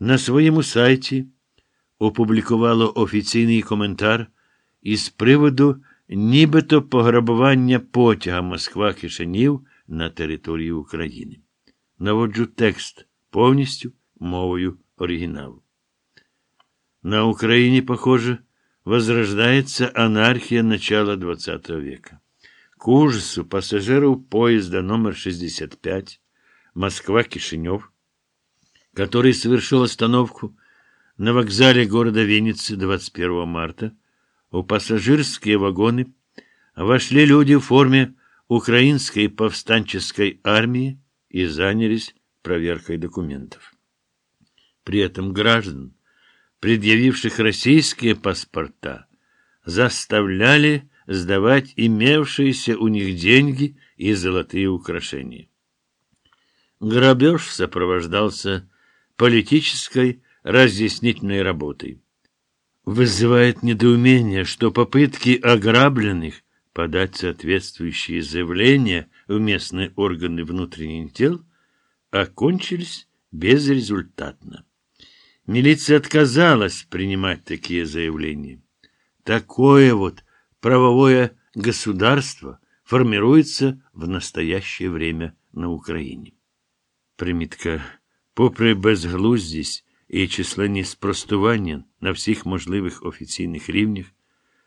на своєму сайті опублікувало офіційний коментар із приводу нібито пограбування потяга Москва Кишинів на території України. Наводжу текст повністю мовою оригіналу. На Украине, похоже, возрождается анархия начала XX века. К ужасу пассажиров поезда номер 65 Москва-Кишинев, который совершил остановку на вокзале города Винницы 21 марта, в пассажирские вагоны вошли люди в форме украинской повстанческой армии и занялись проверкой документов. При этом граждан, предъявивших российские паспорта, заставляли сдавать имевшиеся у них деньги и золотые украшения. Грабеж сопровождался политической разъяснительной работой. Вызывает недоумение, что попытки ограбленных подать соответствующие заявления в местные органы внутренних дел окончились безрезультатно. Милиция отказалась принимать такие заявления. Такое вот правовое государство формируется в настоящее время на Україні. Примітка. Попри безглуздість і численні спростування на всіх можливих офіційних рівнях,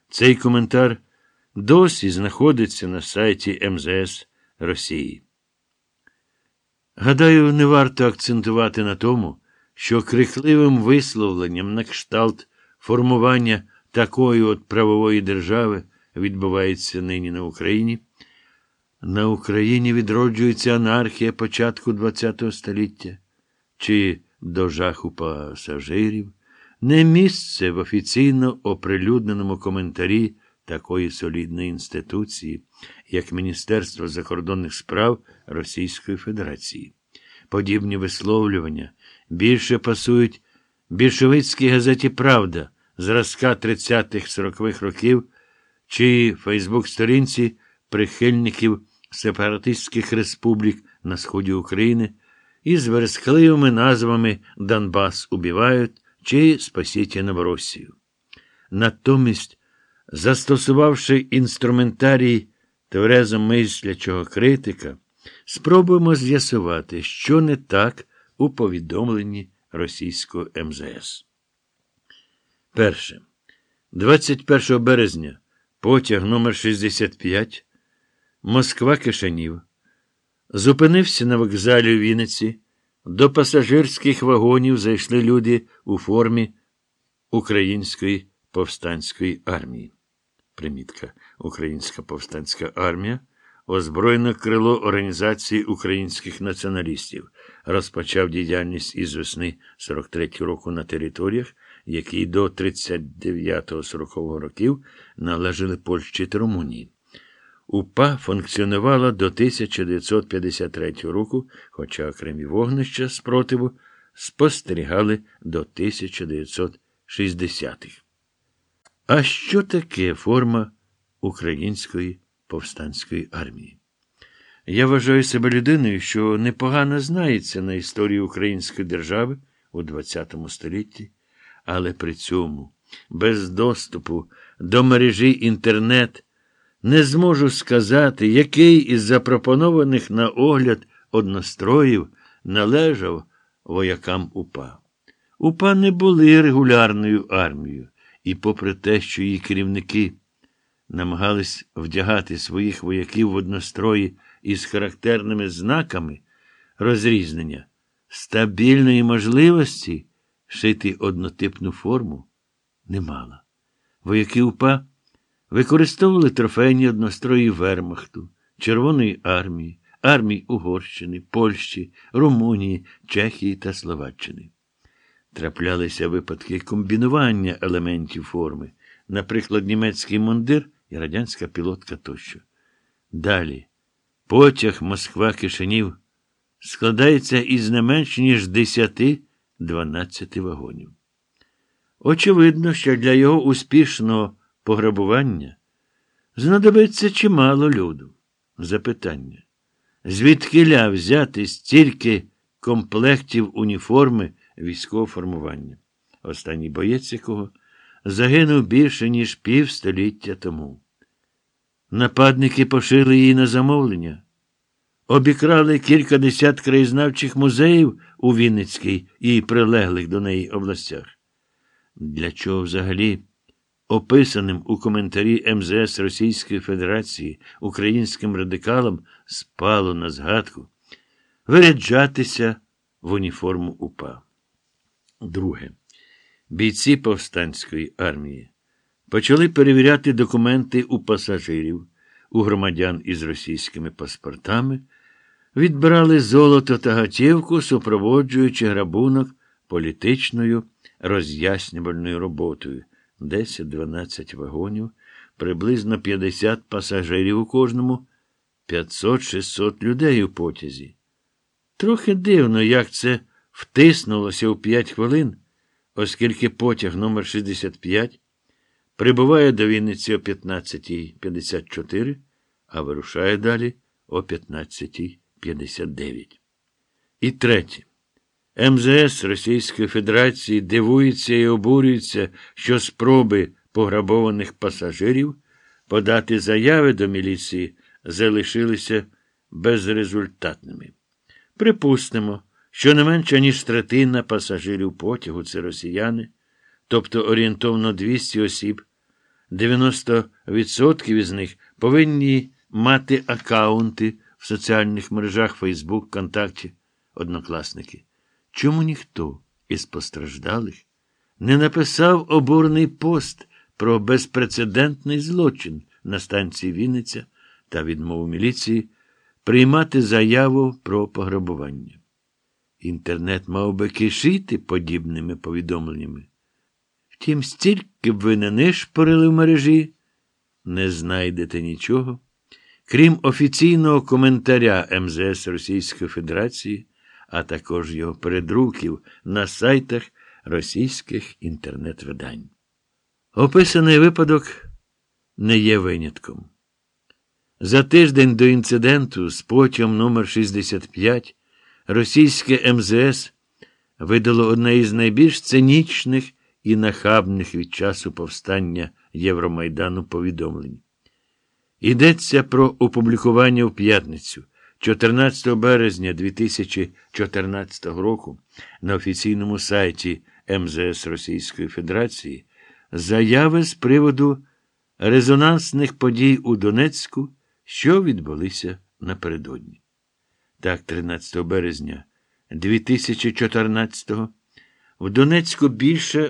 цей коментар досі знаходиться на сайті МЗС Росії. Гадаю, не варто акцентувати на тому, що крикливим висловленням на кшталт формування такої от правової держави відбувається нині на Україні. На Україні відроджується анархія початку ХХ століття чи до жаху пасажирів, не місце в офіційно оприлюдненому коментарі такої солідної інституції, як Міністерство закордонних справ Російської Федерації. Подібні висловлювання більше пасують більшовицькій газеті Правда зразка 30-40-х років чи Фейсбук-сторінці прихильників сепаратистських республік на сході України із верескливими назвами Донбас убивають чи Спасіть Новоросію. Натомість, застосувавши інструментарій тверезо мислячого критика, спробуємо з'ясувати, що не так у повідомленні російського МЗС. Перше. 21 березня потяг номер 65 Москва Кишанів зупинився на вокзалі у Вінниці. До пасажирських вагонів зайшли люди у формі Української повстанської армії. Примітка. Українська повстанська армія озброєне крило Організації українських націоналістів, розпочав діяльність із весни 43 року на територіях, які до 39-40 років належали Польщі та Румунії. УПА функціонувала до 1953 року, хоча окремі вогнища спротиву спостерігали до 1960-х. А що таке форма української повстанської армії? Я вважаю себе людиною, що непогано знається на історії української держави у ХХ столітті, але при цьому без доступу до мережі інтернет. Не зможу сказати, який із запропонованих на огляд одностроїв належав воякам УПА. УПА не були регулярною армією, і, попри те, що її керівники намагались вдягати своїх вояків в однострої із характерними знаками розрізнення, стабільної можливості шити однотипну форму не мала. Вояки УПА використовували трофейні однострої Вермахту, Червоної армії, армій Угорщини, Польщі, Румунії, Чехії та Словаччини. Траплялися випадки комбінування елементів форми, наприклад, німецький мундир і радянська пілотка тощо. Далі, потяг Москва Кишинів складається із не менш ніж 10-12 вагонів. Очевидно, що для його успішного пограбування знадобиться чимало люду. Запитання. Звідкиля взяти стільки комплектів уніформи військового формування, останній боєць якого загинув більше, ніж півстоліття тому. Нападники пошили її на замовлення, обікрали кілька десят краєзнавчих музеїв у Вінницькій і прилеглих до неї областях. Для чого взагалі описаним у коментарі МЗС Російської Федерації українським радикалам спало на згадку виряджатися в уніформу УПА. Друге. Бійці повстанської армії почали перевіряти документи у пасажирів, у громадян із російськими паспортами, відбирали золото та готівку, супроводжуючи грабунок політичною роз'яснювальною роботою. 10-12 вагонів, приблизно 50 пасажирів у кожному, 500-600 людей у потязі. Трохи дивно, як це втиснулося у 5 хвилин, оскільки потяг номер 65 прибуває до Вінниці о 15.54, а вирушає далі о 15.59. І третє. МЗС Російської Федерації дивується і обурюється, що спроби пограбованих пасажирів подати заяви до міліції залишилися безрезультатними. Припустимо, що не менше, ніж третина пасажирів потягу це росіяни, тобто орієнтовно 200 осіб, 90% із них повинні мати акаунти в соціальних мережах Facebook, ВКонтакті, Однокласники. Чому ніхто із постраждалих не написав обурний пост про безпрецедентний злочин на станції Вінниця та відмову міліції приймати заяву про пограбування? Інтернет мав би кишити подібними повідомленнями. Втім, стільки б ви не нишпорили в мережі, не знайдете нічого, крім офіційного коментаря МЗС Російської Федерації а також його передруків на сайтах російських інтернет-видань. Описаний випадок не є винятком. За тиждень до інциденту з потягом номер 65 російське МЗС видало одне із найбільш цинічних і нахабних від часу повстання Євромайдану повідомлень. Йдеться про опублікування в п'ятницю. 14 березня 2014 року на офіційному сайті МЗС Російської Федерації заяви з приводу резонансних подій у Донецьку, що відбулися напередодні. Так, 13 березня 2014 в Донецьку більше